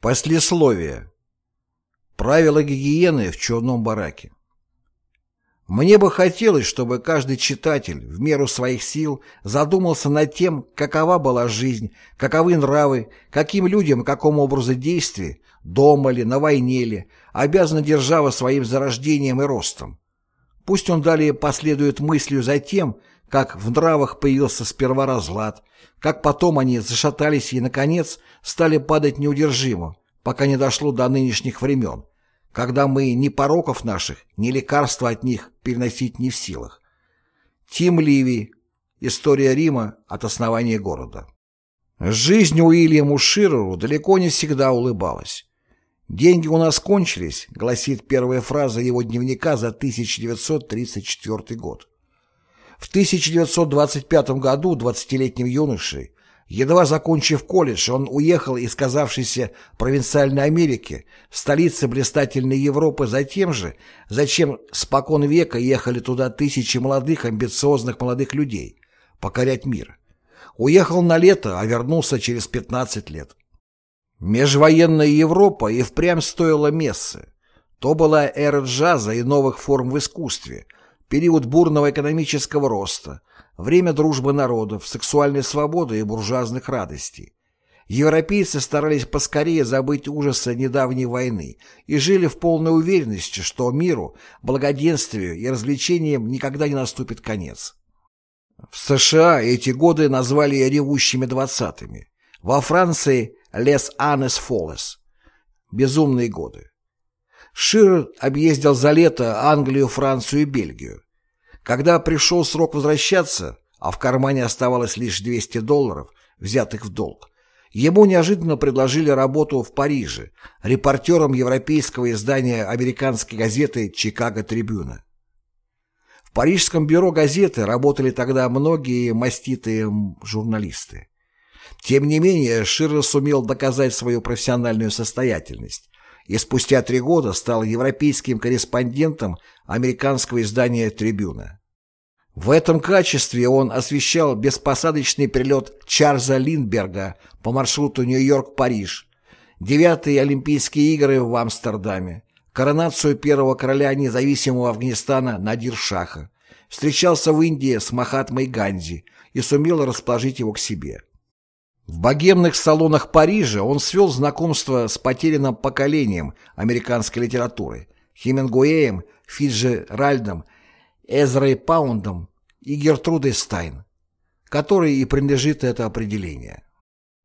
Послесловие. Правила гигиены в черном бараке. Мне бы хотелось, чтобы каждый читатель в меру своих сил задумался над тем, какова была жизнь, каковы нравы, каким людям, какому образу действий, дома ли, на войне ли, обязана держава своим зарождением и ростом. Пусть он далее последует мыслью за тем, как в нравах появился сперва разлад, как потом они зашатались и, наконец, стали падать неудержимо, пока не дошло до нынешних времен, когда мы ни пороков наших, ни лекарства от них переносить не в силах. Тим Ливи. История Рима от основания города. Жизнь Уильяму Ширеру далеко не всегда улыбалась. «Деньги у нас кончились», — гласит первая фраза его дневника за 1934 год. В 1925 году 20-летним юношей, едва закончив колледж, он уехал из сказавшейся провинциальной Америки, столицы блистательной Европы за тем же, зачем спокон века ехали туда тысячи молодых амбициозных молодых людей – покорять мир. Уехал на лето, а вернулся через 15 лет. Межвоенная Европа и впрямь стоила мессы. То была эра джаза и новых форм в искусстве – период бурного экономического роста, время дружбы народов, сексуальной свободы и буржуазных радостей. Европейцы старались поскорее забыть ужасы недавней войны и жили в полной уверенности, что миру, благоденствию и развлечениям никогда не наступит конец. В США эти годы назвали ревущими двадцатыми. Во Франции «Les Annes Folles» – безумные годы. Шир объездил за лето Англию, Францию и Бельгию. Когда пришел срок возвращаться, а в кармане оставалось лишь 200 долларов, взятых в долг, ему неожиданно предложили работу в Париже репортером европейского издания американской газеты «Чикаго Трибюна». В парижском бюро газеты работали тогда многие маститые журналисты. Тем не менее, Ширер сумел доказать свою профессиональную состоятельность и спустя три года стал европейским корреспондентом американского издания «Трибюна». В этом качестве он освещал беспосадочный перелет Чарльза Линдберга по маршруту Нью-Йорк-Париж, девятые Олимпийские игры в Амстердаме, коронацию первого короля независимого Афганистана Надир Шаха, встречался в Индии с Махатмой Ганди и сумел расположить его к себе. В богемных салонах Парижа он свел знакомство с потерянным поколением американской литературы Хемингуэем, Фиджеральдом, Эзрой Паундом и Гертрудой Стайн, которой и принадлежит это определение.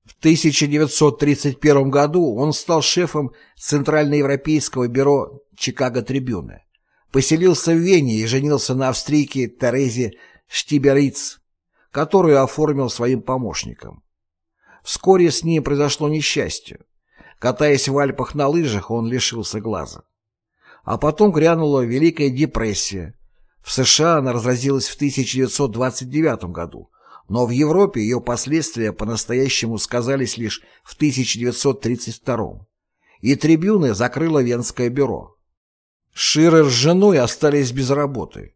В 1931 году он стал шефом Центральноевропейского бюро Чикаго Трибюны, поселился в Вене и женился на австрийке Терезе Штибериц, которую оформил своим помощником. Вскоре с ним произошло несчастье. Катаясь в Альпах на лыжах, он лишился глаза. А потом грянула Великая депрессия. В США она разразилась в 1929 году, но в Европе ее последствия по-настоящему сказались лишь в 1932 и трибюны закрыло Венское бюро. Ширер с женой остались без работы.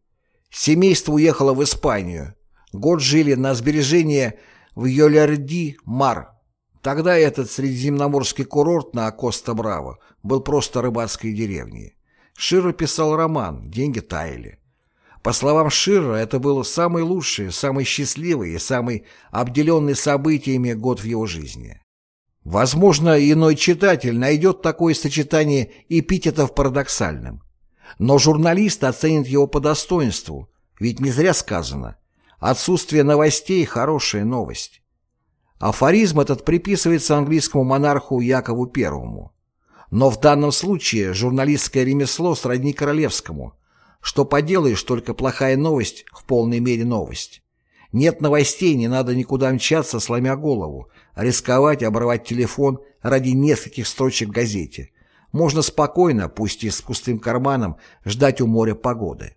Семейство уехало в Испанию. Год жили на сбережения в Йолярди-Мар. Тогда этот средиземноморский курорт на Коста-Браво был просто рыбацкой деревней. Широ писал роман «Деньги таяли». По словам Ширра, это был самый лучший, самый счастливый и самый обделенный событиями год в его жизни. Возможно, иной читатель найдет такое сочетание эпитетов парадоксальным. Но журналист оценит его по достоинству, ведь не зря сказано – Отсутствие новостей – хорошая новость. Афоризм этот приписывается английскому монарху Якову I. Но в данном случае журналистское ремесло сродни королевскому. Что поделаешь, только плохая новость в полной мере новость. Нет новостей, не надо никуда мчаться, сломя голову, рисковать, обрывать телефон ради нескольких строчек в газете. Можно спокойно, пусть и с пустым карманом, ждать у моря погоды.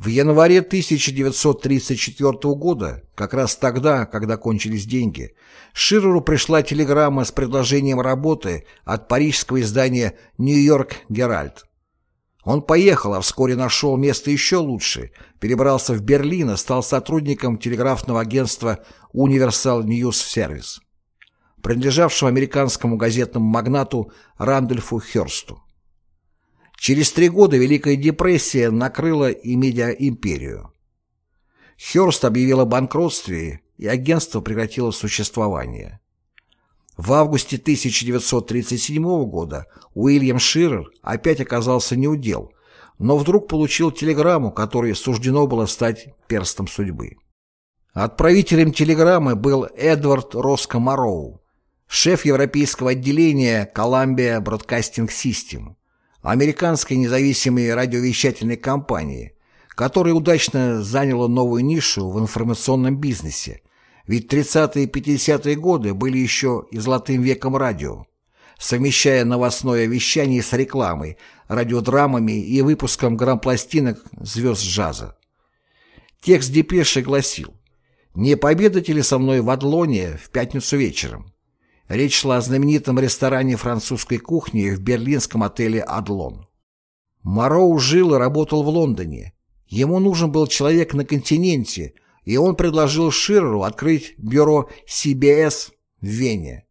В январе 1934 года, как раз тогда, когда кончились деньги, Ширеру пришла телеграмма с предложением работы от парижского издания «Нью-Йорк Геральт». Он поехал, а вскоре нашел место еще лучше, перебрался в Берлин и стал сотрудником телеграфного агентства Universal News Service. принадлежавшего американскому газетному магнату Рандольфу Хёрсту. Через три года Великая депрессия накрыла и медиаимперию. Хёрст объявил о банкротстве, и агентство прекратило существование. В августе 1937 года Уильям Ширер опять оказался неудел, но вдруг получил телеграмму, которой суждено было стать перстом судьбы. Отправителем телеграммы был Эдвард Роско Мароу, шеф европейского отделения Columbia Broadcasting System, американской независимой радиовещательной компании, которая удачно заняла новую нишу в информационном бизнесе, ведь 30-е и 50-е годы были еще и золотым веком радио, совмещая новостное вещание с рекламой, радиодрамами и выпуском грампластинок звезд джаза. Текст депеши гласил «Не победите ли со мной в Адлоне в пятницу вечером?» Речь шла о знаменитом ресторане французской кухни в берлинском отеле «Адлон». Мароу жил и работал в Лондоне. Ему нужен был человек на континенте, и он предложил Ширру открыть бюро CBS в Вене.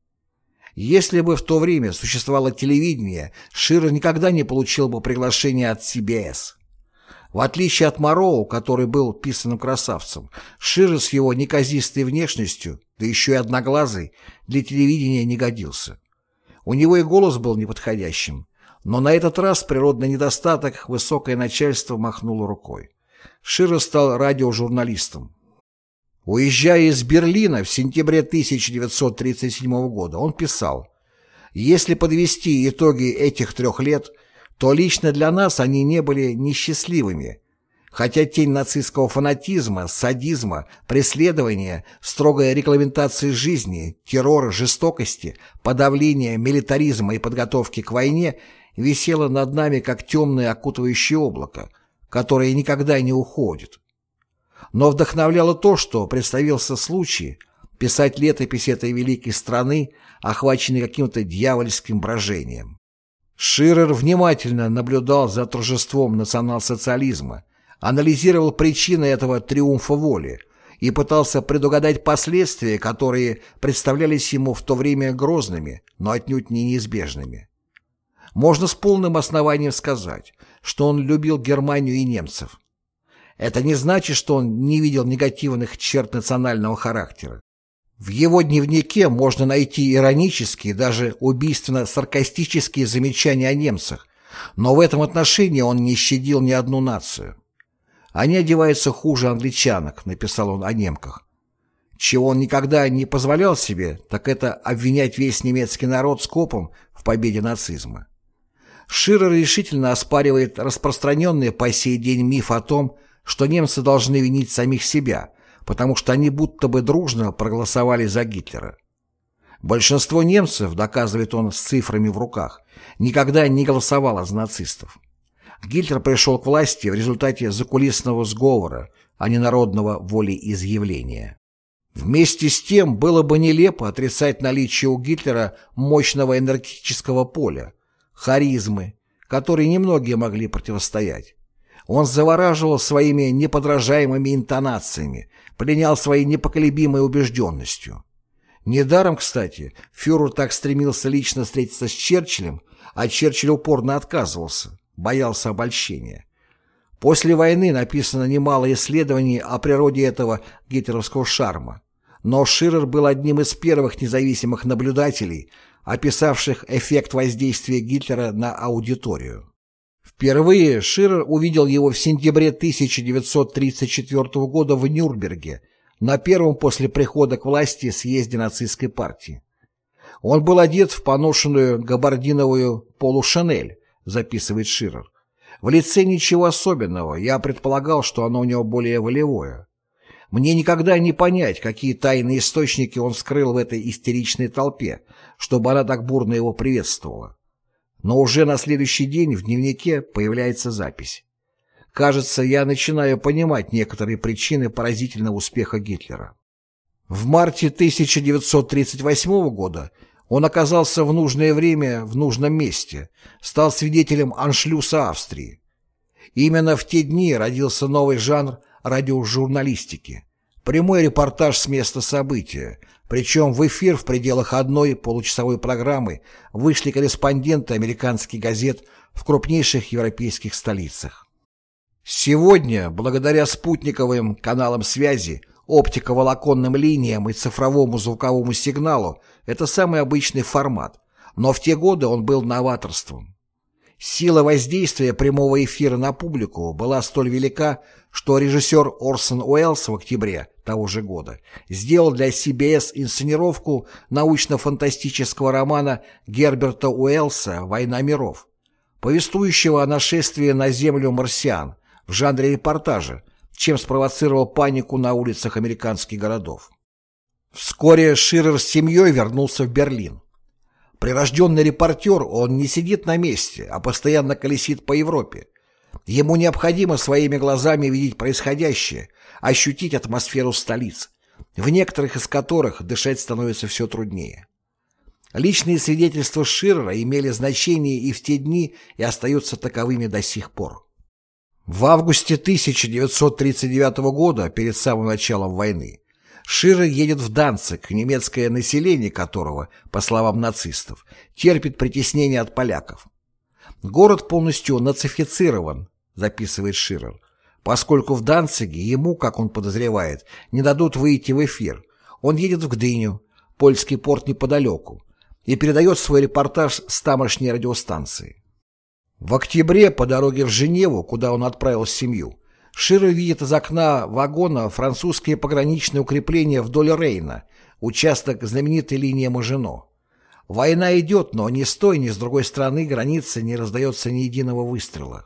Если бы в то время существовало телевидение, Ширр никогда не получил бы приглашение от CBS. В отличие от Мароу, который был писанным красавцем, Ширр с его неказистой внешностью, да еще и одноглазый, для телевидения не годился. У него и голос был неподходящим, но на этот раз природный недостаток высокое начальство махнуло рукой. Ширр стал радиожурналистом, Уезжая из Берлина в сентябре 1937 года, он писал, «Если подвести итоги этих трех лет, то лично для нас они не были несчастливыми, хотя тень нацистского фанатизма, садизма, преследования, строгой регламентации жизни, террора, жестокости, подавления, милитаризма и подготовки к войне висела над нами как темное окутывающее облако, которое никогда не уходит. Но вдохновляло то, что представился случай писать летопись этой великой страны, охваченной каким-то дьявольским брожением. Ширер внимательно наблюдал за торжеством национал-социализма, анализировал причины этого триумфа воли и пытался предугадать последствия, которые представлялись ему в то время грозными, но отнюдь не неизбежными. Можно с полным основанием сказать, что он любил Германию и немцев, это не значит, что он не видел негативных черт национального характера. В его дневнике можно найти иронические, даже убийственно-саркастические замечания о немцах, но в этом отношении он не щадил ни одну нацию. «Они одеваются хуже англичанок», — написал он о немках. Чего он никогда не позволял себе, так это обвинять весь немецкий народ скопом в победе нацизма. Ширер решительно оспаривает распространенный по сей день миф о том, что немцы должны винить самих себя, потому что они будто бы дружно проголосовали за Гитлера. Большинство немцев, доказывает он с цифрами в руках, никогда не голосовало за нацистов. Гитлер пришел к власти в результате закулисного сговора, а не народного волеизъявления. Вместе с тем было бы нелепо отрицать наличие у Гитлера мощного энергетического поля, харизмы, которой немногие могли противостоять. Он завораживал своими неподражаемыми интонациями, пленял своей непоколебимой убежденностью. Недаром, кстати, фюрер так стремился лично встретиться с Черчиллем, а Черчилль упорно отказывался, боялся обольщения. После войны написано немало исследований о природе этого гитлеровского шарма, но Ширер был одним из первых независимых наблюдателей, описавших эффект воздействия Гитлера на аудиторию. Впервые Ширер увидел его в сентябре 1934 года в Нюрнберге на первом после прихода к власти съезде нацистской партии. Он был одет в поношенную габардиновую полушанель, записывает Ширер. В лице ничего особенного, я предполагал, что оно у него более волевое. Мне никогда не понять, какие тайные источники он вскрыл в этой истеричной толпе, чтобы она так бурно его приветствовала. Но уже на следующий день в дневнике появляется запись. Кажется, я начинаю понимать некоторые причины поразительного успеха Гитлера. В марте 1938 года он оказался в нужное время в нужном месте, стал свидетелем аншлюса Австрии. Именно в те дни родился новый жанр радиожурналистики. Прямой репортаж с места события, Причем в эфир в пределах одной получасовой программы вышли корреспонденты американских газет в крупнейших европейских столицах. Сегодня, благодаря спутниковым каналам связи, оптиковолоконным линиям и цифровому звуковому сигналу, это самый обычный формат, но в те годы он был новаторством. Сила воздействия прямого эфира на публику была столь велика, что режиссер Орсон Уэллс в октябре того же года сделал для CBS инсценировку научно-фантастического романа Герберта Уэллса «Война миров», повествующего о нашествии на Землю марсиан в жанре репортажа, чем спровоцировал панику на улицах американских городов. Вскоре Ширер с семьей вернулся в Берлин. Прирожденный репортер, он не сидит на месте, а постоянно колесит по Европе. Ему необходимо своими глазами видеть происходящее, ощутить атмосферу столиц, в некоторых из которых дышать становится все труднее. Личные свидетельства Ширера имели значение и в те дни и остаются таковыми до сих пор. В августе 1939 года, перед самым началом войны, Шира едет в Данцик, немецкое население которого, по словам нацистов, терпит притеснение от поляков. Город полностью нацифицирован, записывает Ширер, поскольку в Данциге ему, как он подозревает, не дадут выйти в эфир. Он едет в Гдыню, польский порт неподалеку, и передает свой репортаж с тамошней радиостанции. В октябре по дороге в Женеву, куда он отправил семью, Широ видит из окна вагона французские пограничные укрепления вдоль Рейна, участок знаменитой линии Мажино. Война идет, но ни с той, ни с другой стороны границы не раздается ни единого выстрела.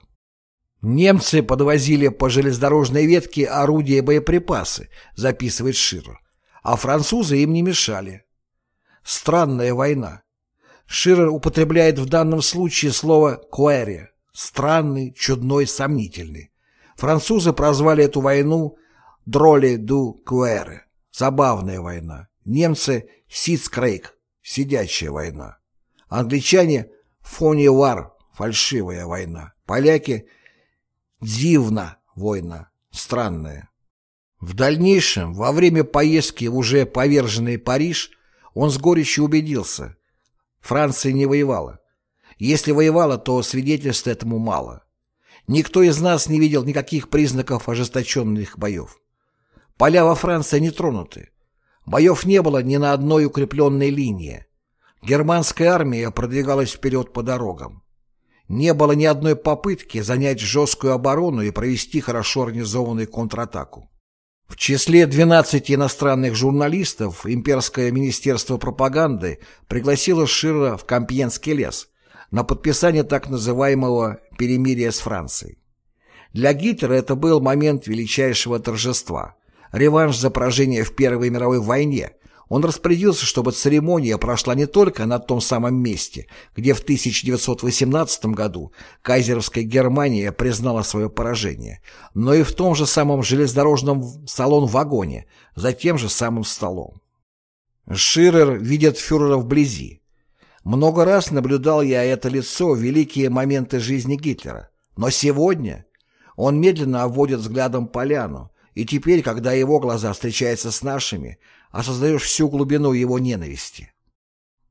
Немцы подвозили по железнодорожной ветке орудия и боеприпасы, записывает Широ, а французы им не мешали. Странная война. Ширер употребляет в данном случае слово «куэре» — странный, чудной, сомнительный. Французы прозвали эту войну «Дроли ду Куэре» — «Забавная война». Немцы — «Сицкрейк» — «Сидячая война». Англичане — «Фони вар» — «Фальшивая война». Поляки — «Дивна война» — «Странная». В дальнейшем, во время поездки в уже поверженный Париж, он с горечью убедился — Франция не воевала. Если воевала, то свидетельств этому мало. Никто из нас не видел никаких признаков ожесточенных боев. Поля во Франции не тронуты. Боев не было ни на одной укрепленной линии. Германская армия продвигалась вперед по дорогам. Не было ни одной попытки занять жесткую оборону и провести хорошо организованную контратаку. В числе 12 иностранных журналистов имперское министерство пропаганды пригласило Ширра в Компьенский лес, на подписание так называемого «перемирия с Францией». Для Гитлера это был момент величайшего торжества, реванш за поражение в Первой мировой войне. Он распорядился, чтобы церемония прошла не только на том самом месте, где в 1918 году кайзеровская Германия признала свое поражение, но и в том же самом железнодорожном салон-вагоне, за тем же самым столом. Ширер видит фюрера вблизи. Много раз наблюдал я это лицо в великие моменты жизни Гитлера. Но сегодня он медленно обводит взглядом поляну, и теперь, когда его глаза встречаются с нашими, осознаешь всю глубину его ненависти.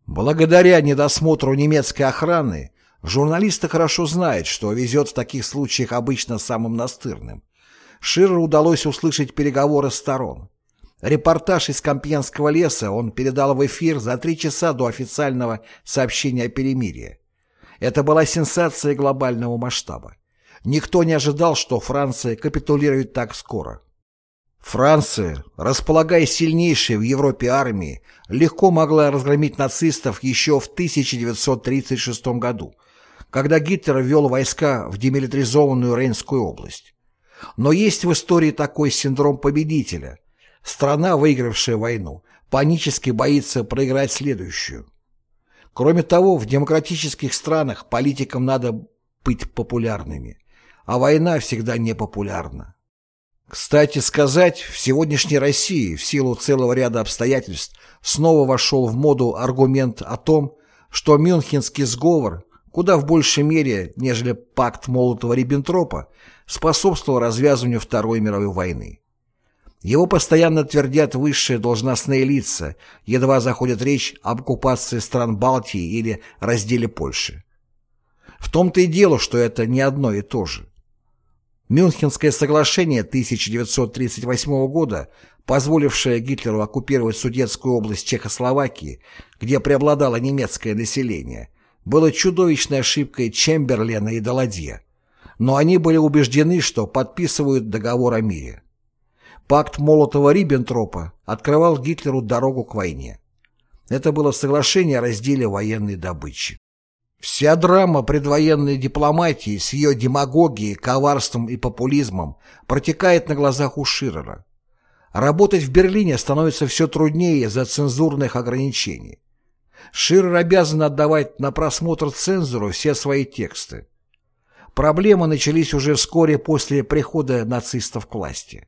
Благодаря недосмотру немецкой охраны, журналисты хорошо знают, что везет в таких случаях обычно самым настырным. Ширу удалось услышать переговоры сторон. Репортаж из Компьенского леса он передал в эфир за три часа до официального сообщения о перемирии. Это была сенсация глобального масштаба. Никто не ожидал, что Франция капитулирует так скоро. Франция, располагая сильнейшей в Европе армией, легко могла разгромить нацистов еще в 1936 году, когда Гитлер ввел войска в демилитаризованную Рейнскую область. Но есть в истории такой синдром победителя, Страна, выигравшая войну, панически боится проиграть следующую. Кроме того, в демократических странах политикам надо быть популярными, а война всегда непопулярна. Кстати сказать, в сегодняшней России в силу целого ряда обстоятельств снова вошел в моду аргумент о том, что Мюнхенский сговор куда в большей мере, нежели пакт Молотова-Риббентропа, способствовал развязыванию Второй мировой войны. Его постоянно твердят высшие должностные лица, едва заходит речь об оккупации стран Балтии или разделе Польши. В том-то и дело, что это не одно и то же. Мюнхенское соглашение 1938 года, позволившее Гитлеру оккупировать Судетскую область Чехословакии, где преобладало немецкое население, было чудовищной ошибкой Чемберлена и Даладье. Но они были убеждены, что подписывают договор о мире. Пакт Молотова-Риббентропа открывал Гитлеру дорогу к войне. Это было соглашение о разделе военной добычи. Вся драма предвоенной дипломатии с ее демагогией, коварством и популизмом протекает на глазах у Ширера. Работать в Берлине становится все труднее из-за цензурных ограничений. Ширер обязан отдавать на просмотр цензору все свои тексты. Проблемы начались уже вскоре после прихода нацистов к власти.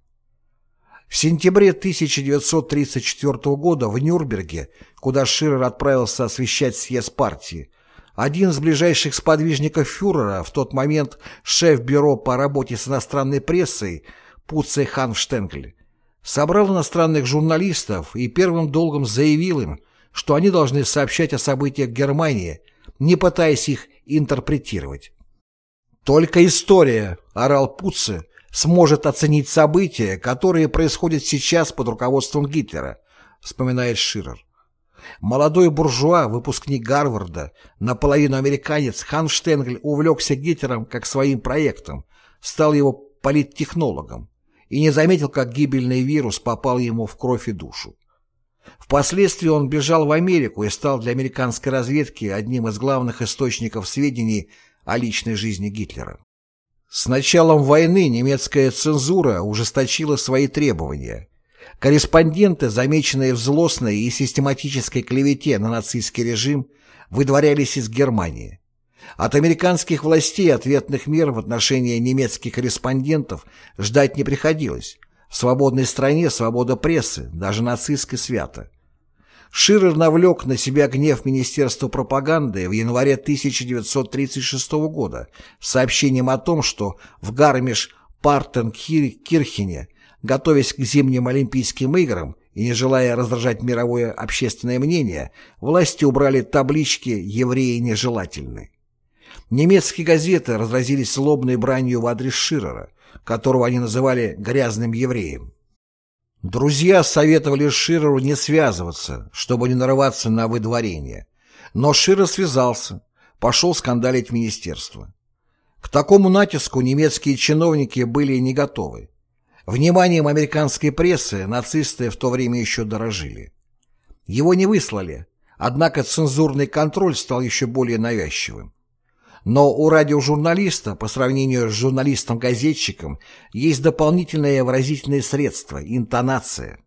В сентябре 1934 года в Нюрнберге, куда Ширер отправился освещать съезд партии, один из ближайших сподвижников фюрера, в тот момент шеф бюро по работе с иностранной прессой Пуцей Ханштенгль, собрал иностранных журналистов и первым долгом заявил им, что они должны сообщать о событиях Германии, не пытаясь их интерпретировать. «Только история», — орал Пуцци, — «сможет оценить события, которые происходят сейчас под руководством Гитлера», — вспоминает Ширер. Молодой буржуа, выпускник Гарварда, наполовину американец, Хан Штенгль увлекся Гитлером как своим проектом, стал его политтехнологом и не заметил, как гибельный вирус попал ему в кровь и душу. Впоследствии он бежал в Америку и стал для американской разведки одним из главных источников сведений о личной жизни Гитлера. С началом войны немецкая цензура ужесточила свои требования. Корреспонденты, замеченные в злостной и систематической клевете на нацистский режим, выдворялись из Германии. От американских властей ответных мер в отношении немецких корреспондентов ждать не приходилось. В свободной стране свобода прессы, даже нацистской свята. Ширер навлек на себя гнев Министерства пропаганды в январе 1936 года сообщением о том, что в Гармиш-Партенкирхене, готовясь к зимним Олимпийским играм и не желая раздражать мировое общественное мнение, власти убрали таблички «Евреи нежелательны». Немецкие газеты разразились злобной бранью в адрес Ширера, которого они называли «грязным евреем». Друзья советовали Ширеру не связываться, чтобы не нарываться на выдворение. Но Ширер связался, пошел скандалить в министерство. К такому натиску немецкие чиновники были не готовы. Вниманием американской прессы нацисты в то время еще дорожили. Его не выслали, однако цензурный контроль стал еще более навязчивым. Но у радиожурналиста, по сравнению с журналистом-газетчиком, есть дополнительное выразительное средство – интонация.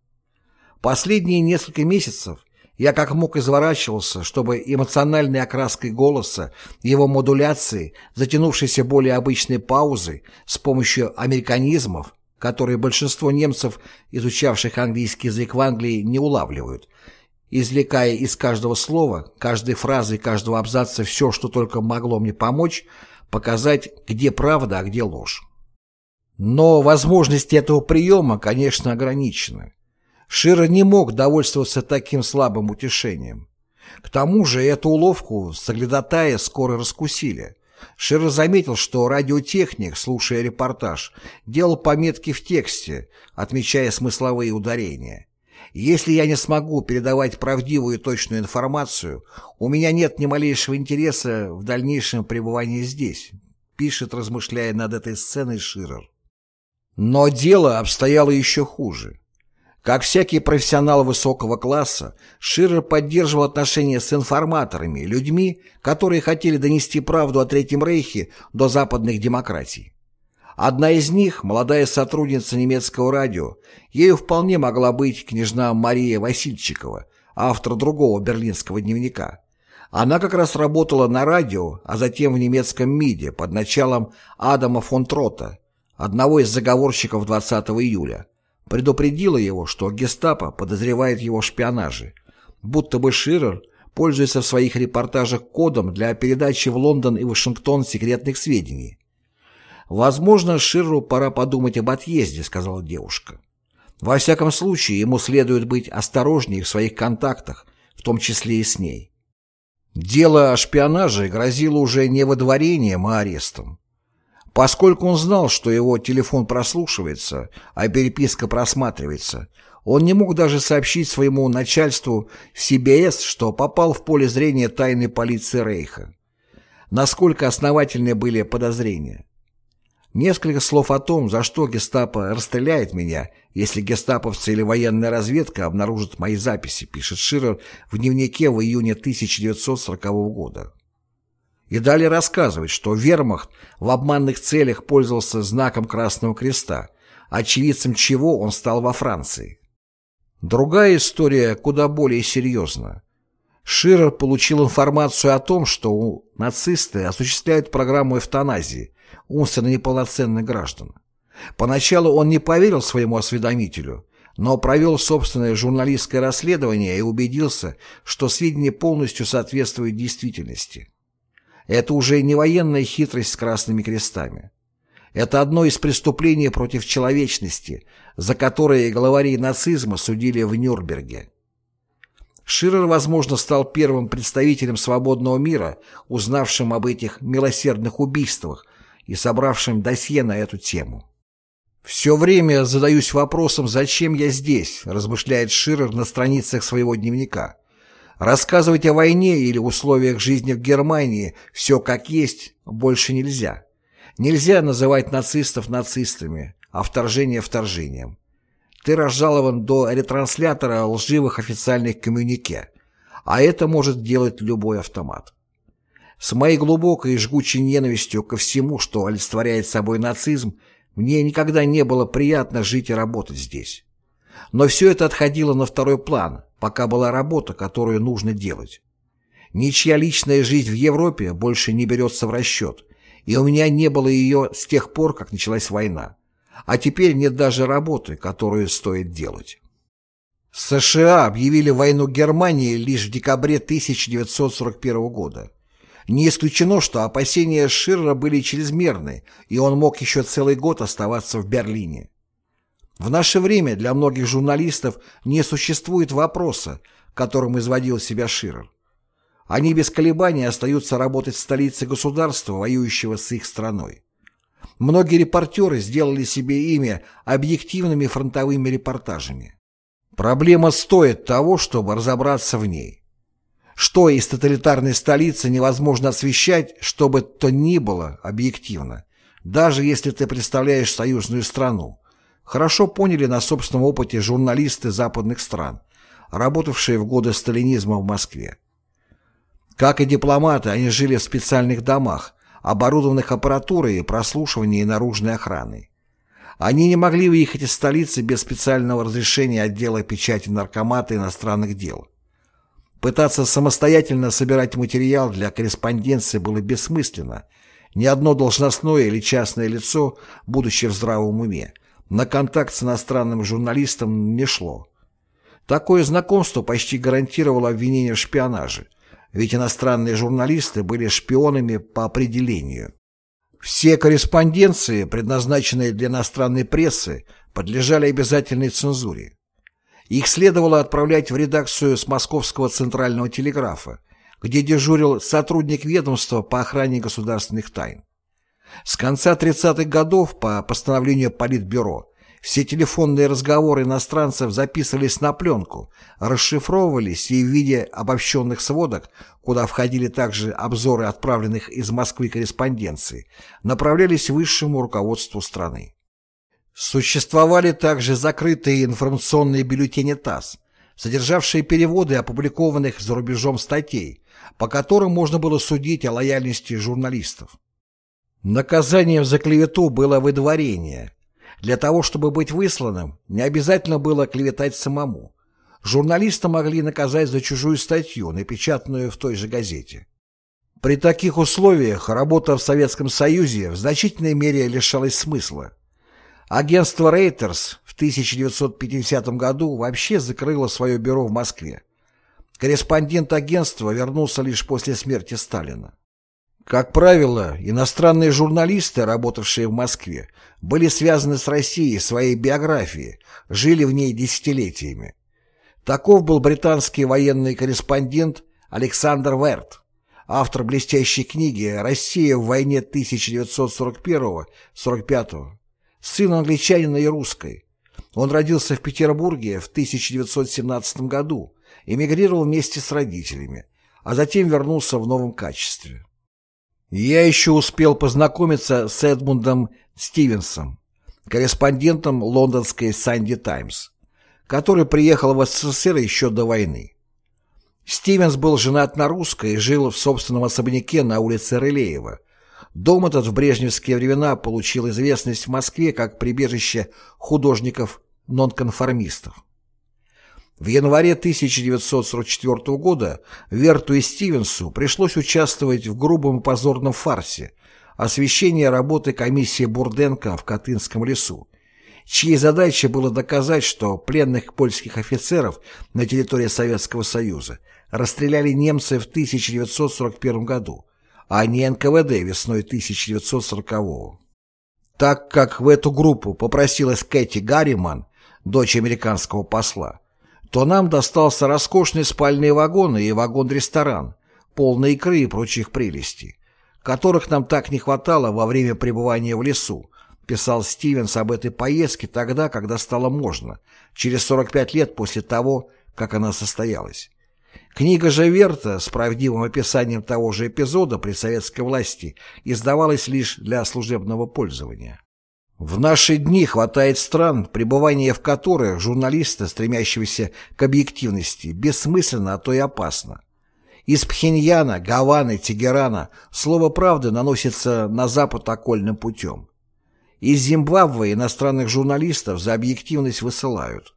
Последние несколько месяцев я как мог изворачивался, чтобы эмоциональной окраской голоса, его модуляции, затянувшейся более обычной паузы с помощью американизмов, которые большинство немцев, изучавших английский язык в Англии, не улавливают, извлекая из каждого слова, каждой фразы и каждого абзаца все, что только могло мне помочь, показать, где правда, а где ложь. Но возможности этого приема, конечно, ограничены. Шира не мог довольствоваться таким слабым утешением. К тому же эту уловку соглядатая скоро раскусили. Шира заметил, что радиотехник, слушая репортаж, делал пометки в тексте, отмечая смысловые ударения. Если я не смогу передавать правдивую и точную информацию, у меня нет ни малейшего интереса в дальнейшем пребывании здесь, пишет, размышляя над этой сценой Ширер. Но дело обстояло еще хуже. Как всякий профессионал высокого класса, Ширер поддерживал отношения с информаторами, людьми, которые хотели донести правду о Третьем Рейхе до западных демократий. Одна из них, молодая сотрудница немецкого радио, ею вполне могла быть княжна Мария Васильчикова, автор другого берлинского дневника. Она как раз работала на радио, а затем в немецком МИДе под началом Адама фон Трота, одного из заговорщиков 20 июля. Предупредила его, что гестапо подозревает его в шпионаже, будто бы Ширер пользуется в своих репортажах кодом для передачи в Лондон и Вашингтон секретных сведений. «Возможно, Ширру пора подумать об отъезде», — сказала девушка. Во всяком случае, ему следует быть осторожнее в своих контактах, в том числе и с ней. Дело о шпионаже грозило уже не выдворением, а арестом. Поскольку он знал, что его телефон прослушивается, а переписка просматривается, он не мог даже сообщить своему начальству в CBS, что попал в поле зрения тайной полиции Рейха. Насколько основательны были подозрения. Несколько слов о том, за что гестапо расстреляет меня, если гестаповцы или военная разведка обнаружат мои записи, пишет Ширер в дневнике в июне 1940 года. И далее рассказывает, что вермахт в обманных целях пользовался знаком Красного Креста, очевидцем чего он стал во Франции. Другая история куда более серьезна. Ширер получил информацию о том, что нацисты осуществляют программу эвтаназии, умственно неполноценных граждан. Поначалу он не поверил своему осведомителю, но провел собственное журналистское расследование и убедился, что сведения полностью соответствуют действительности. Это уже не военная хитрость с красными крестами. Это одно из преступлений против человечности, за которое главари нацизма судили в Нюрнберге. Ширер, возможно, стал первым представителем свободного мира, узнавшим об этих милосердных убийствах и собравшим досье на эту тему. «Все время задаюсь вопросом, зачем я здесь», размышляет Ширер на страницах своего дневника. Рассказывать о войне или условиях жизни в Германии все как есть больше нельзя. Нельзя называть нацистов нацистами, а вторжение вторжением. Ты разжалован до ретранслятора лживых официальных коммюнике, а это может делать любой автомат. С моей глубокой и жгучей ненавистью ко всему, что олицетворяет собой нацизм, мне никогда не было приятно жить и работать здесь. Но все это отходило на второй план, пока была работа, которую нужно делать. Ничья личная жизнь в Европе больше не берется в расчет, и у меня не было ее с тех пор, как началась война. А теперь нет даже работы, которую стоит делать. США объявили войну Германии лишь в декабре 1941 года. Не исключено, что опасения Ширра были чрезмерны, и он мог еще целый год оставаться в Берлине. В наше время для многих журналистов не существует вопроса, которым изводил себя Ширр. Они без колебаний остаются работать в столице государства, воюющего с их страной. Многие репортеры сделали себе имя объективными фронтовыми репортажами. Проблема стоит того, чтобы разобраться в ней. Что из тоталитарной столицы невозможно освещать, чтобы то ни было объективно, даже если ты представляешь союзную страну, хорошо поняли на собственном опыте журналисты западных стран, работавшие в годы сталинизма в Москве. Как и дипломаты, они жили в специальных домах, оборудованных аппаратурой, прослушиванием и наружной охраной. Они не могли выехать из столицы без специального разрешения отдела печати наркомата иностранных дел. Пытаться самостоятельно собирать материал для корреспонденции было бессмысленно. Ни одно должностное или частное лицо, будучи в здравом уме, на контакт с иностранным журналистом не шло. Такое знакомство почти гарантировало обвинение в шпионаже, ведь иностранные журналисты были шпионами по определению. Все корреспонденции, предназначенные для иностранной прессы, подлежали обязательной цензуре. Их следовало отправлять в редакцию с Московского центрального телеграфа, где дежурил сотрудник ведомства по охране государственных тайн. С конца 30-х годов по постановлению Политбюро все телефонные разговоры иностранцев записывались на пленку, расшифровывались и в виде обобщенных сводок, куда входили также обзоры отправленных из Москвы корреспонденции, направлялись высшему руководству страны. Существовали также закрытые информационные бюллетени ТАСС, содержавшие переводы опубликованных за рубежом статей, по которым можно было судить о лояльности журналистов. Наказанием за клевету было выдворение. Для того, чтобы быть высланным, не обязательно было клеветать самому. Журналиста могли наказать за чужую статью, напечатанную в той же газете. При таких условиях работа в Советском Союзе в значительной мере лишалась смысла. Агентство Reuters в 1950 году вообще закрыло свое бюро в Москве. Корреспондент агентства вернулся лишь после смерти Сталина. Как правило, иностранные журналисты, работавшие в Москве, были связаны с Россией своей биографией, жили в ней десятилетиями. Таков был британский военный корреспондент Александр Верт, автор блестящей книги «Россия в войне 1941-45», сын англичанина и русской. Он родился в Петербурге в 1917 году, эмигрировал вместе с родителями, а затем вернулся в новом качестве. Я еще успел познакомиться с Эдмундом Стивенсом, корреспондентом лондонской «Санди Таймс», который приехал в СССР еще до войны. Стивенс был женат на русской и жил в собственном особняке на улице Рылеева. Дом этот в брежневские времена получил известность в Москве как прибежище художников-нонконформистов. В январе 1944 года Верту и Стивенсу пришлось участвовать в грубом и позорном фарсе освещение работы комиссии Бурденко в Катынском лесу, чьей задачей было доказать, что пленных польских офицеров на территории Советского Союза расстреляли немцы в 1941 году, а не НКВД весной 1940 года. Так как в эту группу попросилась Кэти Гарриман, дочь американского посла, то нам достался роскошный спальный вагон и вагон-ресторан, полный икры и прочих прелестей, которых нам так не хватало во время пребывания в лесу, писал Стивенс об этой поездке тогда, когда стало можно, через 45 лет после того, как она состоялась. Книга же Верта с правдивым описанием того же эпизода при советской власти издавалась лишь для служебного пользования. В наши дни хватает стран, пребывание в которых журналиста, стремящегося к объективности, бессмысленно, а то и опасно. Из Пхеньяна, Гаваны, Тегерана слово правды наносится на Запад окольным путем. Из Зимбабве иностранных журналистов за объективность высылают.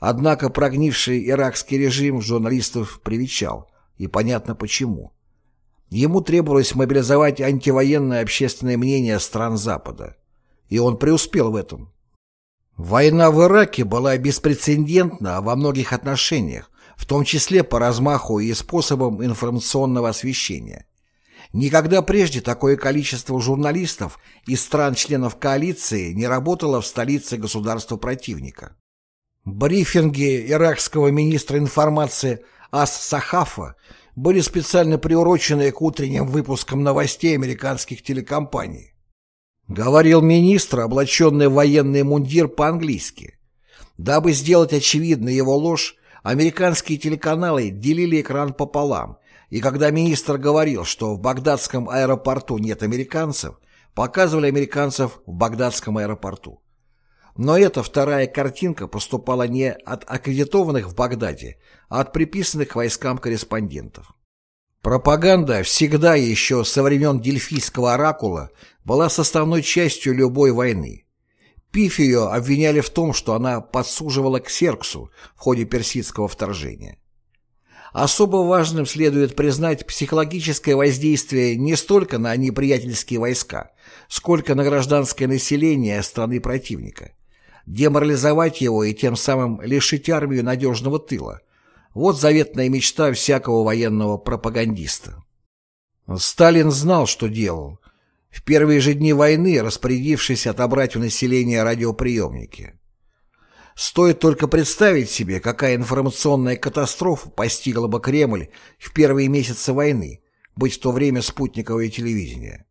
Однако прогнивший иракский режим журналистов привечал, и понятно почему. Ему требовалось мобилизовать антивоенное общественное мнение стран Запада и он преуспел в этом. Война в Ираке была беспрецедентна во многих отношениях, в том числе по размаху и способам информационного освещения. Никогда прежде такое количество журналистов из стран-членов коалиции не работало в столице государства противника. Брифинги иракского министра информации Ас-Сахафа были специально приурочены к утренним выпускам новостей американских телекомпаний. Говорил министр, облаченный в военный мундир по-английски. Дабы сделать очевидной его ложь, американские телеканалы делили экран пополам, и когда министр говорил, что в багдадском аэропорту нет американцев, показывали американцев в багдадском аэропорту. Но эта вторая картинка поступала не от аккредитованных в Багдаде, а от приписанных войскам корреспондентов. Пропаганда всегда еще со времен Дельфийского оракула была составной частью любой войны. Пифию обвиняли в том, что она подсуживала к Серксу в ходе персидского вторжения. Особо важным следует признать психологическое воздействие не столько на неприятельские войска, сколько на гражданское население страны противника. Деморализовать его и тем самым лишить армию надежного тыла, вот заветная мечта всякого военного пропагандиста. Сталин знал, что делал. В первые же дни войны распорядившись отобрать у населения радиоприемники. Стоит только представить себе, какая информационная катастрофа постигла бы Кремль в первые месяцы войны, быть в то время спутниковое телевидение.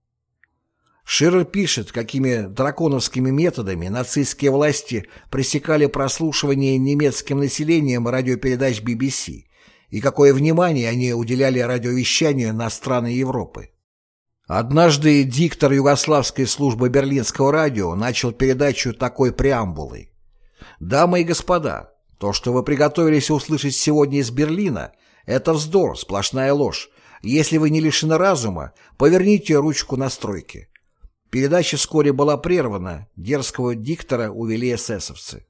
Ширер пишет, какими драконовскими методами нацистские власти пресекали прослушивание немецким населением радиопередач BBC и какое внимание они уделяли радиовещанию на страны Европы. Однажды диктор югославской службы берлинского радио начал передачу такой преамбулой. «Дамы и господа, то, что вы приготовились услышать сегодня из Берлина, это вздор, сплошная ложь. Если вы не лишены разума, поверните ручку настройки. Передача вскоре была прервана, дерзкого диктора увели эсэсовцы.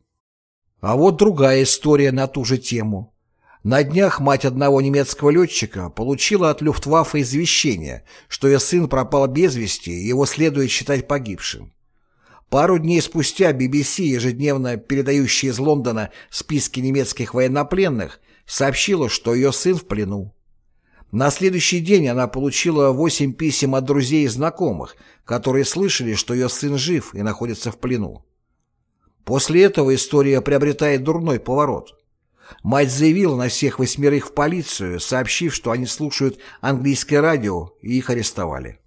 А вот другая история на ту же тему. На днях мать одного немецкого летчика получила от Люфтваффе извещение, что ее сын пропал без вести и его следует считать погибшим. Пару дней спустя BBC, ежедневно передающая из Лондона списки немецких военнопленных, сообщила, что ее сын в плену. На следующий день она получила восемь писем от друзей и знакомых, которые слышали, что ее сын жив и находится в плену. После этого история приобретает дурной поворот. Мать заявила на всех восьмерых в полицию, сообщив, что они слушают английское радио, и их арестовали.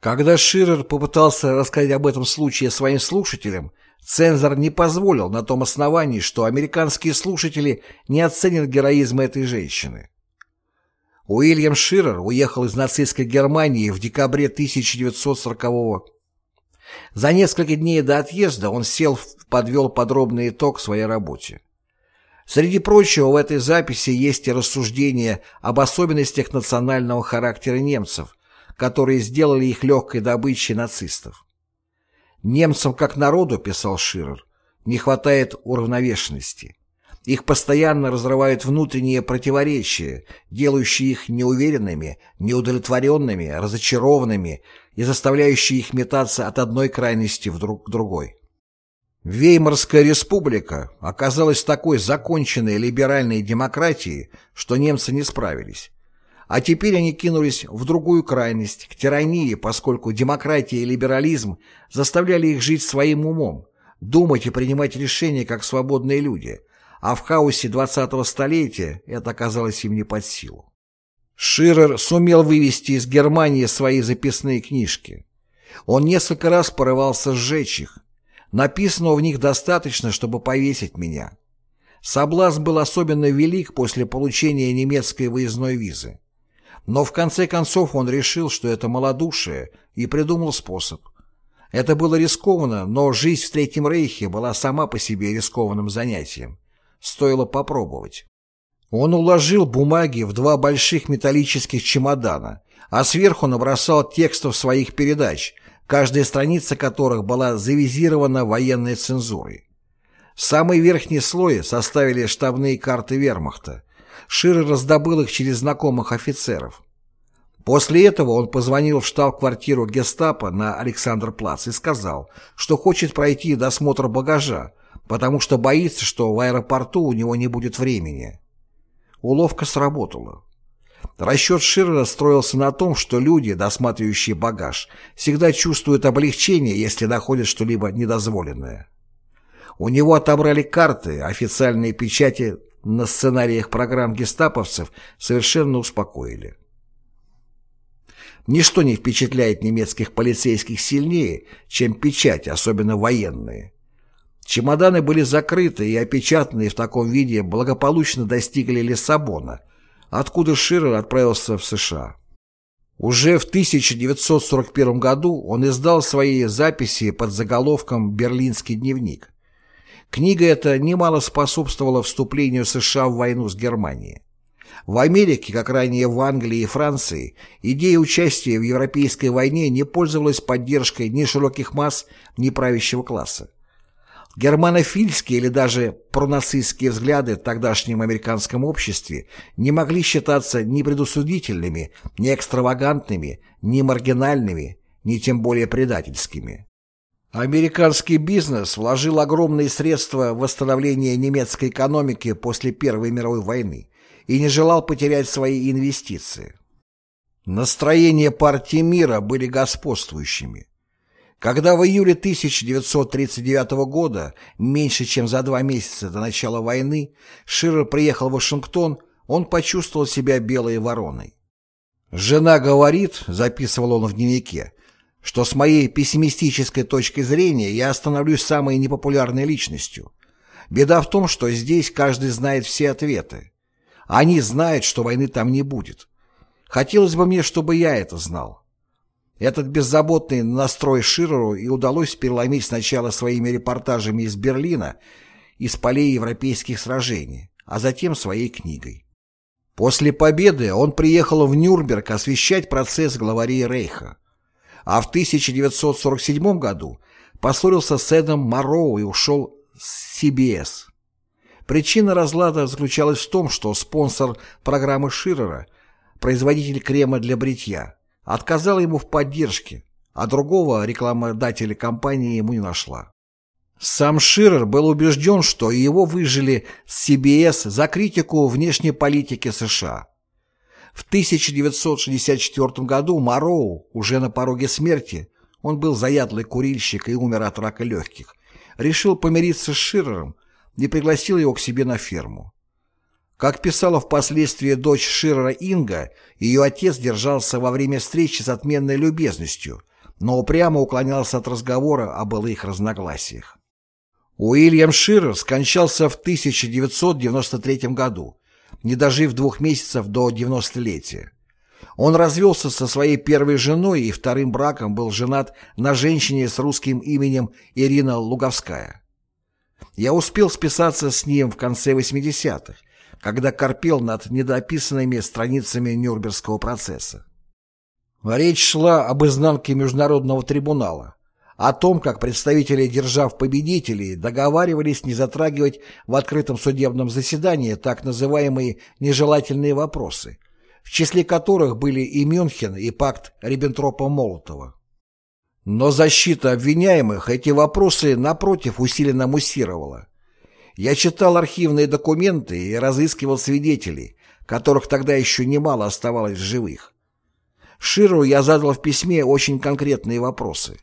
Когда Ширер попытался рассказать об этом случае своим слушателям, цензор не позволил на том основании, что американские слушатели не оценят героизм этой женщины. Уильям Ширер уехал из нацистской Германии в декабре 1940 года. За несколько дней до отъезда он сел, подвел подробный итог своей работе. Среди прочего, в этой записи есть и рассуждения об особенностях национального характера немцев, которые сделали их легкой добычей нацистов. Немцам как народу, писал Ширер, не хватает уравновешенности. Их постоянно разрывают внутренние противоречия, делающие их неуверенными, неудовлетворенными, разочарованными и заставляющие их метаться от одной крайности к другой. Веймарская республика оказалась такой законченной либеральной демократией, что немцы не справились. А теперь они кинулись в другую крайность, к тирании, поскольку демократия и либерализм заставляли их жить своим умом, думать и принимать решения как свободные люди, а в хаосе 20-го столетия это оказалось им не под силу. Ширер сумел вывести из Германии свои записные книжки. Он несколько раз порывался сжечь их, Написанного в них достаточно, чтобы повесить меня. Соблазн был особенно велик после получения немецкой выездной визы. Но в конце концов он решил, что это малодушие, и придумал способ. Это было рискованно, но жизнь в Третьем Рейхе была сама по себе рискованным занятием. Стоило попробовать. Он уложил бумаги в два больших металлических чемодана, а сверху набросал текстов своих передач, каждая страница которых была завизирована военной цензурой. Самый верхний слой составили штабные карты вермахта. Шир раздобыл их через знакомых офицеров. После этого он позвонил в штаб-квартиру гестапо на Александр-Плац и сказал, что хочет пройти досмотр багажа, потому что боится, что в аэропорту у него не будет времени. Уловка сработала. Расчет Ширера строился на том, что люди, досматривающие багаж, всегда чувствуют облегчение, если находят что-либо недозволенное. У него отобрали карты, официальные печати на сценариях программ гестаповцев совершенно успокоили. Ничто не впечатляет немецких полицейских сильнее, чем печать, особенно военные. Чемоданы были закрыты и опечатанные в таком виде благополучно достигли Лиссабона – откуда Ширер отправился в США. Уже в 1941 году он издал свои записи под заголовком «Берлинский дневник». Книга эта немало способствовала вступлению США в войну с Германией. В Америке, как ранее в Англии и Франции, идея участия в Европейской войне не пользовалась поддержкой ни широких масс, ни правящего класса. Германофильские или даже пронацистские взгляды в тогдашнем американском обществе не могли считаться ни предусудительными, ни экстравагантными, ни маргинальными, ни тем более предательскими. Американский бизнес вложил огромные средства в восстановление немецкой экономики после Первой мировой войны и не желал потерять свои инвестиции. Настроения партии мира были господствующими. Когда в июле 1939 года, меньше чем за два месяца до начала войны, Ширер приехал в Вашингтон, он почувствовал себя белой вороной. «Жена говорит», — записывал он в дневнике, что с моей пессимистической точки зрения я становлюсь самой непопулярной личностью. Беда в том, что здесь каждый знает все ответы. Они знают, что войны там не будет. Хотелось бы мне, чтобы я это знал. Этот беззаботный настрой Ширеру и удалось переломить сначала своими репортажами из Берлина, из полей европейских сражений, а затем своей книгой. После победы он приехал в Нюрнберг освещать процесс главарей Рейха, а в 1947 году поссорился с Эдом Мароу и ушел с CBS. Причина разлада заключалась в том, что спонсор программы Ширера, производитель крема для бритья, отказала ему в поддержке, а другого рекламодателя компании ему не нашла. Сам Ширер был убежден, что его выжили с CBS за критику внешней политики США. В 1964 году Мароу, уже на пороге смерти, он был заядлый курильщик и умер от рака легких, решил помириться с Ширером и пригласил его к себе на ферму. Как писала впоследствии дочь Ширера Инга, ее отец держался во время встречи с отменной любезностью, но упрямо уклонялся от разговора о былых разногласиях. Уильям Ширер скончался в 1993 году, не дожив двух месяцев до 90-летия. Он развелся со своей первой женой и вторым браком был женат на женщине с русским именем Ирина Луговская. Я успел списаться с ним в конце 80-х, когда корпел над недописанными страницами Нюрнбергского процесса. Речь шла об изнанке Международного трибунала, о том, как представители держав-победителей договаривались не затрагивать в открытом судебном заседании так называемые нежелательные вопросы, в числе которых были и Мюнхен, и пакт Риббентропа-Молотова. Но защита обвиняемых эти вопросы, напротив, усиленно муссировала. Я читал архивные документы и разыскивал свидетелей, которых тогда еще немало оставалось в живых. Ширу я задал в письме очень конкретные вопросы.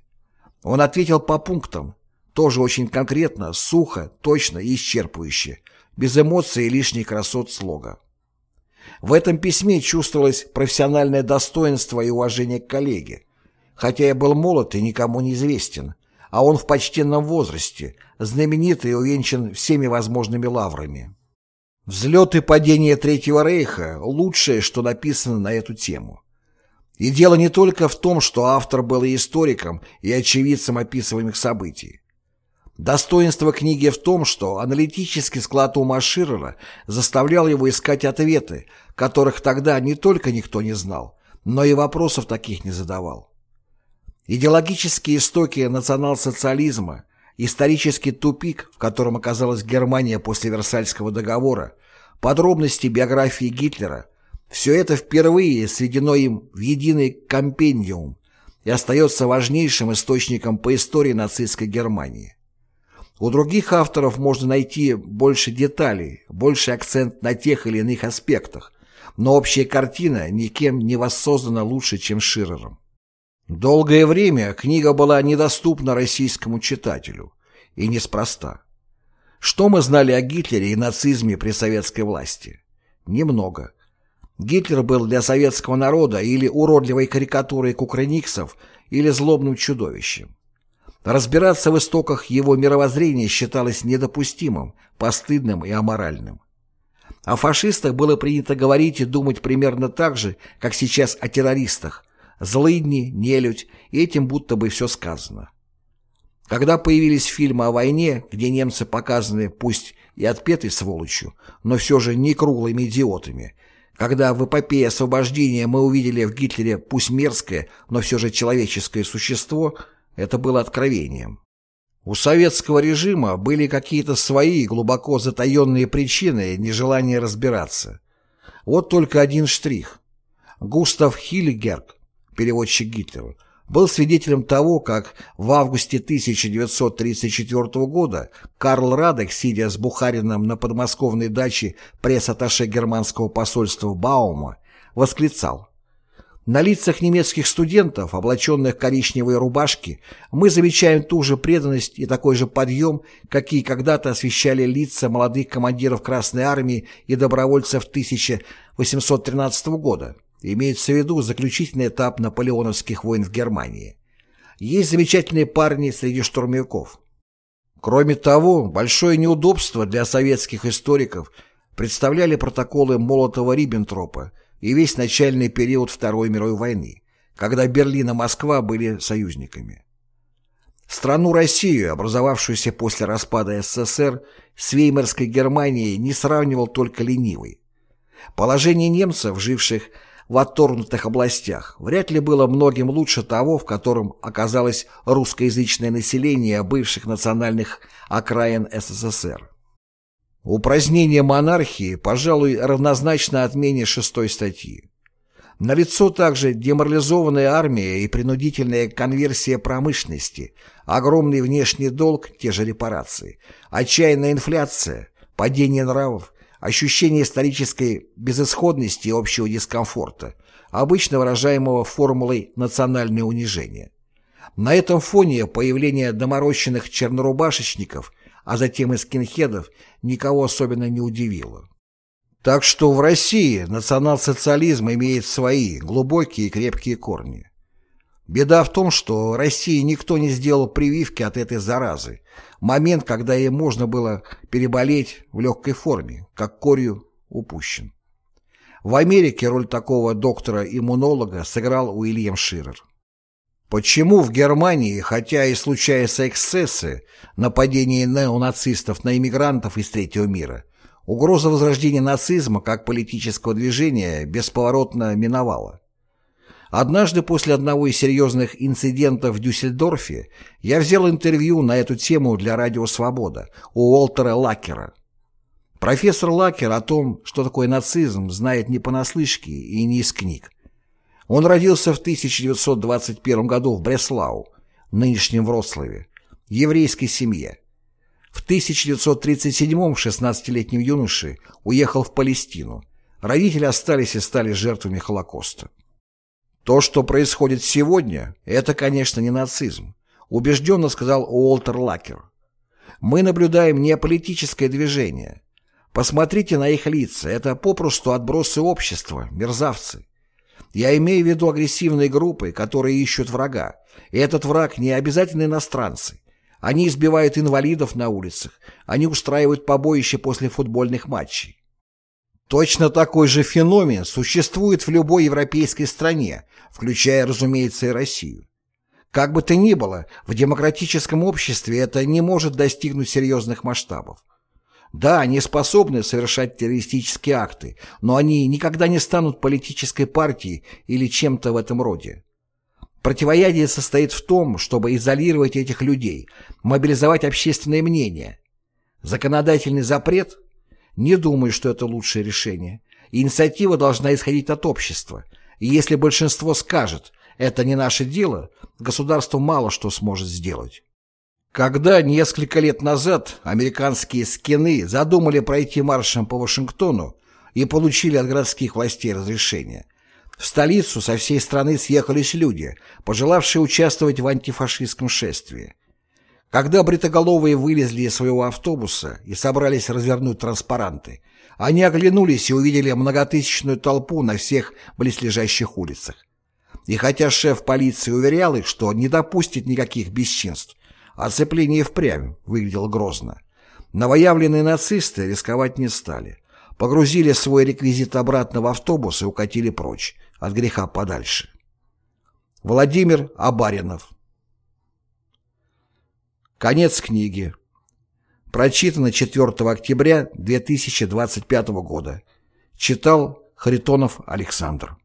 Он ответил по пунктам, тоже очень конкретно, сухо, точно и исчерпывающе, без эмоций и лишних красот слога. В этом письме чувствовалось профессиональное достоинство и уважение к коллеге. Хотя я был молод и никому не известен, а он в почтенном возрасте, знаменитый и увенчан всеми возможными лаврами. «Взлет и падение Третьего Рейха – лучшее, что написано на эту тему». И дело не только в том, что автор был и историком, и очевидцем описываемых событий. Достоинство книги в том, что аналитический склад ума Ширера заставлял его искать ответы, которых тогда не только никто не знал, но и вопросов таких не задавал. Идеологические истоки национал-социализма, исторический тупик, в котором оказалась Германия после Версальского договора, подробности биографии Гитлера – все это впервые сведено им в единый компендиум и остается важнейшим источником по истории нацистской Германии. У других авторов можно найти больше деталей, больше акцент на тех или иных аспектах, но общая картина никем не воссоздана лучше, чем Ширером. Долгое время книга была недоступна российскому читателю, и неспроста. Что мы знали о Гитлере и нацизме при советской власти? Немного. Гитлер был для советского народа или уродливой карикатурой кукрыниксов, или злобным чудовищем. Разбираться в истоках его мировоззрения считалось недопустимым, постыдным и аморальным. О фашистах было принято говорить и думать примерно так же, как сейчас о террористах. Злыдни, нелюдь, и этим будто бы все сказано. Когда появились фильмы о войне, где немцы показаны пусть и отпетой сволочью, но все же не круглыми идиотами, когда в эпопее освобождения мы увидели в Гитлере пусть мерзкое, но все же человеческое существо – это было откровением. У советского режима были какие-то свои глубоко затаенные причины нежелания разбираться. Вот только один штрих. Густав Хильгерг, переводчик Гитлера, был свидетелем того, как в августе 1934 года Карл Радек, сидя с Бухарином на подмосковной даче пресс-атташе германского посольства Баума, восклицал на лицах немецких студентов, облаченных в коричневые рубашки, мы замечаем ту же преданность и такой же подъем, какие когда-то освещали лица молодых командиров Красной Армии и добровольцев 1813 года. Имеется в виду заключительный этап наполеоновских войн в Германии. Есть замечательные парни среди штурмовиков. Кроме того, большое неудобство для советских историков представляли протоколы Молотова-Риббентропа, и весь начальный период Второй мировой войны, когда Берлин и Москва были союзниками. Страну Россию, образовавшуюся после распада СССР, с Веймарской Германией не сравнивал только ленивый. Положение немцев, живших в отторгнутых областях, вряд ли было многим лучше того, в котором оказалось русскоязычное население бывших национальных окраин СССР. Упразднение монархии, пожалуй, равнозначно отмене шестой статьи. Налицо также деморализованная армия и принудительная конверсия промышленности, огромный внешний долг, те же репарации, отчаянная инфляция, падение нравов, ощущение исторической безысходности и общего дискомфорта, обычно выражаемого формулой «национальное унижение». На этом фоне появление доморощенных чернорубашечников, а затем и скинхедов, никого особенно не удивило. Так что в России национал-социализм имеет свои глубокие и крепкие корни. Беда в том, что России никто не сделал прививки от этой заразы. Момент, когда ей можно было переболеть в легкой форме, как корью, упущен. В Америке роль такого доктора-иммунолога сыграл Уильям Ширер. Почему в Германии, хотя и случаются эксцессы, нападения неонацистов на иммигрантов из третьего мира, угроза возрождения нацизма как политического движения бесповоротно миновала? Однажды после одного из серьезных инцидентов в Дюссельдорфе я взял интервью на эту тему для «Радио Свобода» у Уолтера Лакера. Профессор Лакер о том, что такое нацизм, знает не понаслышке и не из книг. Он родился в 1921 году в Бреслау, нынешнем Вроцлаве, еврейской семье. В 1937-м 16-летним юноше уехал в Палестину. Родители остались и стали жертвами Холокоста. То, что происходит сегодня, это, конечно, не нацизм, убежденно сказал Уолтер Лакер. Мы наблюдаем не политическое движение. Посмотрите на их лица, это попросту отбросы общества, мерзавцы. Я имею в виду агрессивные группы, которые ищут врага. И этот враг не обязательно иностранцы. Они избивают инвалидов на улицах, они устраивают побоище после футбольных матчей. Точно такой же феномен существует в любой европейской стране, включая, разумеется, и Россию. Как бы то ни было, в демократическом обществе это не может достигнуть серьезных масштабов. Да, они способны совершать террористические акты, но они никогда не станут политической партией или чем-то в этом роде. Противоядие состоит в том, чтобы изолировать этих людей, мобилизовать общественное мнение. Законодательный запрет – не думаю, что это лучшее решение. Инициатива должна исходить от общества. И если большинство скажет «это не наше дело», государство мало что сможет сделать. Когда несколько лет назад американские скины задумали пройти маршем по Вашингтону и получили от городских властей разрешение, в столицу со всей страны съехались люди, пожелавшие участвовать в антифашистском шествии. Когда бритоголовые вылезли из своего автобуса и собрались развернуть транспаранты, они оглянулись и увидели многотысячную толпу на всех близлежащих улицах. И хотя шеф полиции уверял их, что не допустит никаких бесчинств, оцепление впрямь выглядело грозно. Новоявленные нацисты рисковать не стали. Погрузили свой реквизит обратно в автобус и укатили прочь, от греха подальше. Владимир Абаринов Конец книги. Прочитано 4 октября 2025 года. Читал Харитонов Александр.